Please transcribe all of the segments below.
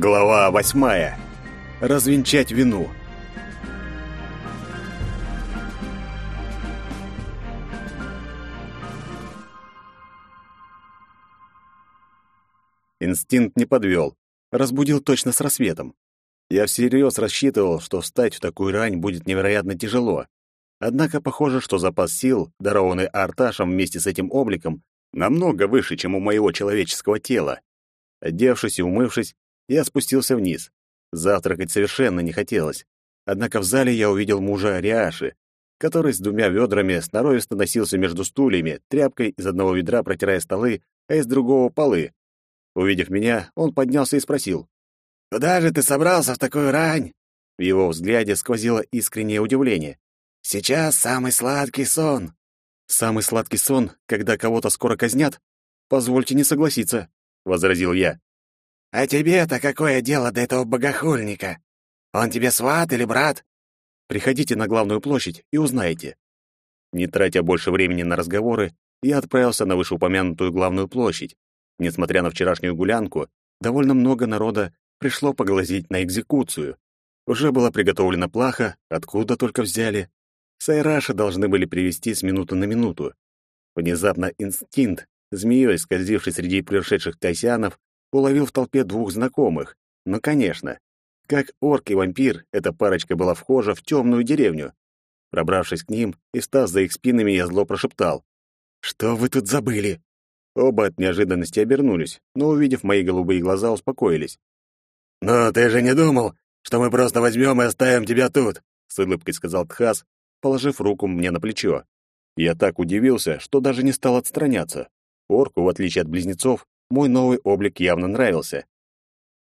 Глава восьмая. Развенчать вину. Инстинкт не подвел. Разбудил точно с рассветом. Я всерьез рассчитывал, что встать в такую рань будет невероятно тяжело. Однако похоже, что запас сил, дарованный Арташем вместе с этим обликом, намного выше, чем у моего человеческого тела. Одевшись и умывшись, я спустился вниз. Завтракать совершенно не хотелось. Однако в зале я увидел мужа Ариаши, который с двумя ведрами сноровисто носился между стульями, тряпкой из одного ведра протирая столы, а из другого — полы. Увидев меня, он поднялся и спросил. «Куда же ты собрался в такую рань?» В его взгляде сквозило искреннее удивление. «Сейчас самый сладкий сон». «Самый сладкий сон, когда кого-то скоро казнят? Позвольте не согласиться», — возразил я. «А тебе-то какое дело до этого богохульника? Он тебе сват или брат?» «Приходите на главную площадь и узнаете». Не тратя больше времени на разговоры, я отправился на вышеупомянутую главную площадь. Несмотря на вчерашнюю гулянку, довольно много народа пришло поглазеть на экзекуцию. Уже была приготовлена плаха, откуда только взяли. Сайраши должны были привести с минуты на минуту. Внезапно инстинкт, змеей скользивший среди пришедших тайсианов, уловил в толпе двух знакомых. Ну, конечно. Как орк и вампир, эта парочка была вхожа в темную деревню. Пробравшись к ним и став за их спинами, я зло прошептал. «Что вы тут забыли?» Оба от неожиданности обернулись, но, увидев мои голубые глаза, успокоились. «Ну, ты же не думал, что мы просто возьмем и оставим тебя тут?» — с улыбкой сказал Тхас, положив руку мне на плечо. Я так удивился, что даже не стал отстраняться. Орку, в отличие от близнецов, мой новый облик явно нравился.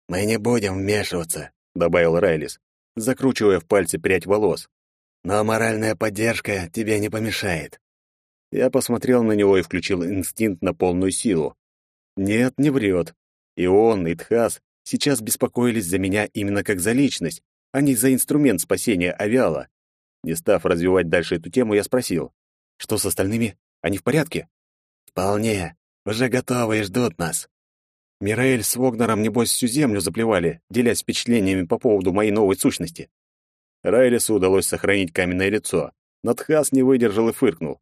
«Мы не будем вмешиваться», — добавил Райлис, закручивая в пальцы прядь волос. «Но моральная поддержка тебе не помешает». Я посмотрел на него и включил инстинкт на полную силу. Нет, не врет. И он, и Тхас сейчас беспокоились за меня именно как за личность, а не за инструмент спасения Авиала. Не став развивать дальше эту тему, я спросил, что с остальными? Они в порядке? Вполне. Уже готовы и ждут нас. Мираэль с Вогнером, небось, всю землю заплевали, делясь впечатлениями по поводу моей новой сущности. Райлису удалось сохранить каменное лицо. Но Тхас не выдержал и фыркнул.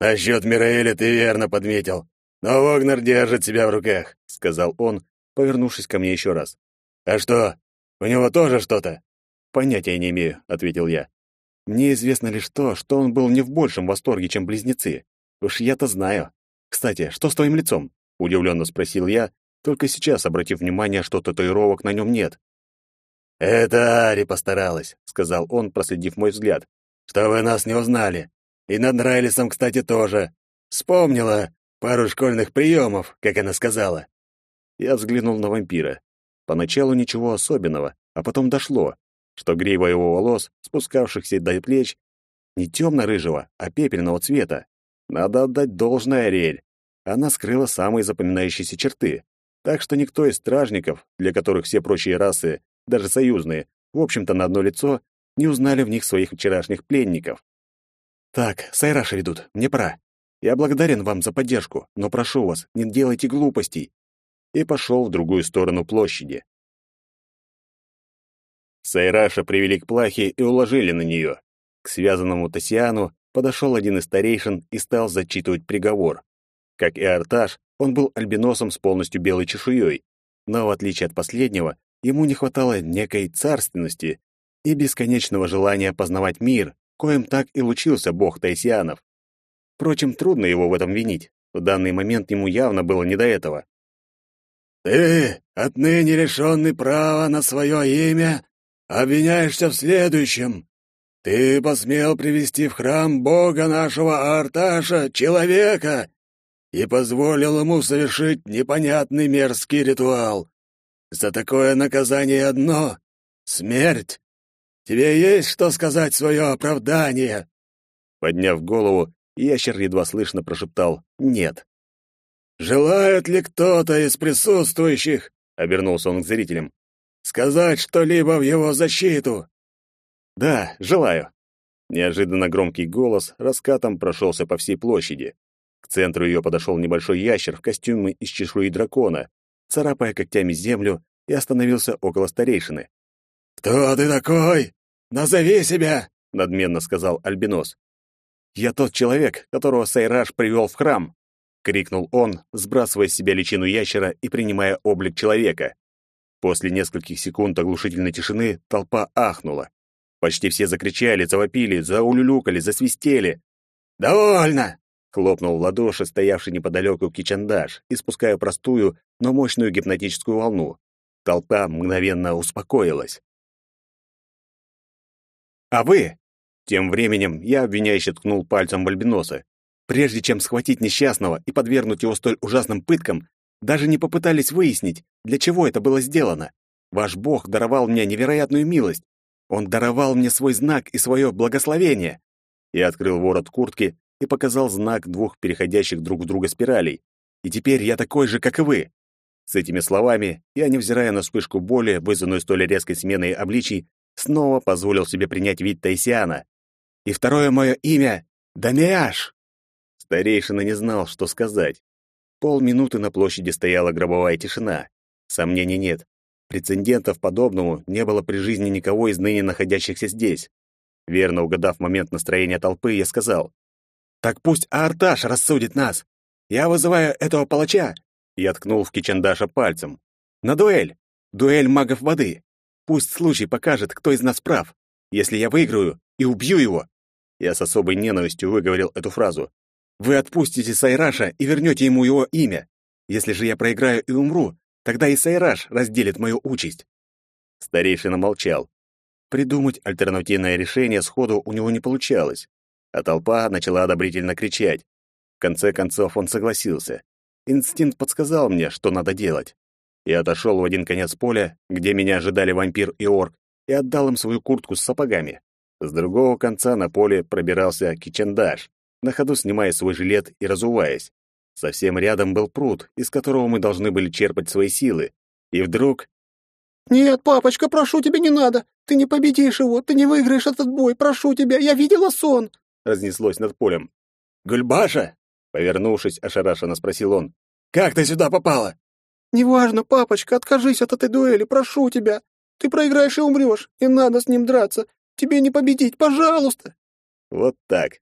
«Насчет Мираэля ты верно подметил. Но Вогнер держит себя в руках», — сказал он, повернувшись ко мне еще раз. «А что, у него тоже что-то?» «Понятия не имею», — ответил я. «Мне известно лишь то, что он был не в большем восторге, чем близнецы. Уж я-то знаю. «Кстати, что с твоим лицом?» — удивленно спросил я, только сейчас обратив внимание, что татуировок на нем нет. «Это Ари постаралась», — сказал он, проследив мой взгляд. «Что вы нас не узнали. И над Райлисом, кстати, тоже. Вспомнила пару школьных приемов, как она сказала». Я взглянул на вампира. Поначалу ничего особенного, а потом дошло, что грива его волос, спускавшихся до плеч, не темно-рыжего, а пепельного цвета. Надо отдать должное Ариэль. Она скрыла самые запоминающиеся черты. Так что никто из стражников, для которых все прочие расы, даже союзные, в общем-то на одно лицо, не узнали в них своих вчерашних пленников. «Так, Сайраши ведут, мне пора. Я благодарен вам за поддержку, но прошу вас, не делайте глупостей». И пошел в другую сторону площади. Сайраша привели к плахе и уложили на нее. К связанному Тасиану подошел один из старейшин и стал зачитывать приговор. Как и Арташ, он был альбиносом с полностью белой чешуей, но, в отличие от последнего, ему не хватало некой царственности и бесконечного желания познавать мир, коим так и лучился бог Тайсианов. Впрочем, трудно его в этом винить. В данный момент ему явно было не до этого. «Ты, отныне лишенный права на свое имя, обвиняешься в следующем. Ты посмел привести в храм бога нашего Арташа, человека, и позволил ему совершить непонятный мерзкий ритуал. За такое наказание одно — смерть. Тебе есть что сказать свое оправдание?» Подняв голову, ящер едва слышно прошептал «нет». «Желает ли кто-то из присутствующих?» — обернулся он к зрителям. «Сказать что-либо в его защиту?» «Да, желаю». Неожиданно громкий голос раскатом прошелся по всей площади. К центру ее подошел небольшой ящер в костюме из чешуи дракона. Царапая когтями землю, и остановился около старейшины. «Кто ты такой? Назови себя!» — надменно сказал Альбинос. «Я тот человек, которого Сайраж привел в храм!» — крикнул он, сбрасывая с себя личину ящера и принимая облик человека. После нескольких секунд оглушительной тишины толпа ахнула. Почти все закричали, завопили, заулюлюкали, засвистели. «Довольно!» — хлопнул в ладоши стоявший неподалеку кичандаш, испуская простую, но мощную гипнотическую волну. Толпа мгновенно успокоилась. «А вы?» Тем временем я обвиняюще ткнул пальцем в альбиноса. Прежде чем схватить несчастного и подвергнуть его столь ужасным пыткам, даже не попытались выяснить, для чего это было сделано. Ваш Бог даровал мне невероятную милость. Он даровал мне свой знак и свое благословение. Я открыл ворот куртки и показал знак двух переходящих друг в друга спиралей. И теперь я такой же, как и вы. С этими словами я, невзирая на вспышку боли, вызванную столь резкой сменой обличий, снова позволил себе принять вид Таисиана. И второе мое имя — Дамиаш. Старейшина не знал, что сказать. Полминуты на площади стояла гробовая тишина. Сомнений нет. Прецедентов подобному не было при жизни никого из ныне находящихся здесь. Верно угадав момент настроения толпы, я сказал, «Так пусть Арташ рассудит нас. Я вызываю этого палача!» Я ткнул в Кичендаша пальцем. «На дуэль! Дуэль магов воды! Пусть случай покажет, кто из нас прав. Если я выиграю и убью его, я с особой ненавистью выговорил эту фразу. Вы отпустите Сайраша и вернете ему его имя. Если же я проиграю и умру, тогда и Сайраш разделит мою участь. Старейшина молчал. Придумать альтернативное решение сходу у него не получалось, а толпа начала одобрительно кричать. В конце концов он согласился. Инстинкт подсказал мне, что надо делать. Я отошел в один конец поля, где меня ожидали вампир и орк, и отдал им свою куртку с сапогами. С другого конца на поле пробирался кичендаш, на ходу снимая свой жилет и разуваясь. Совсем рядом был пруд, из которого мы должны были черпать свои силы. И вдруг... «Нет, папочка, прошу тебя, не надо! Ты не победишь его, ты не выиграешь этот бой, прошу тебя, я видела сон!» Разнеслось над полем. «Гульбаша!» Повернувшись, ошарашенно спросил он. «Как ты сюда попала?» «Неважно, папочка, откажись от этой дуэли, прошу тебя. Ты проиграешь и умрешь, и надо с ним драться. Тебе не победить, пожалуйста!» Вот так.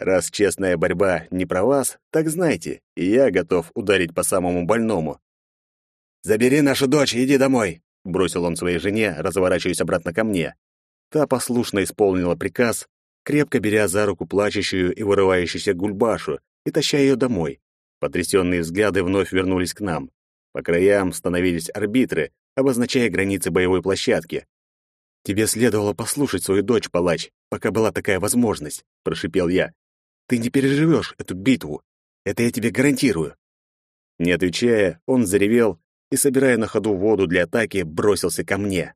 Раз честная борьба не про вас, так знайте, и я готов ударить по самому больному. «Забери нашу дочь и иди домой!» — бросил он своей жене, разворачиваясь обратно ко мне. Та послушно исполнила приказ, крепко беря за руку плачущую и вырывающуюся гульбашу и таща ее домой. Потрясенные взгляды вновь вернулись к нам. По краям становились арбитры, обозначая границы боевой площадки. «Тебе следовало послушать свою дочь, палач, пока была такая возможность», — прошипел я. «Ты не переживешь эту битву. Это я тебе гарантирую». Не отвечая, он заревел и, собирая на ходу воду для атаки, бросился ко мне.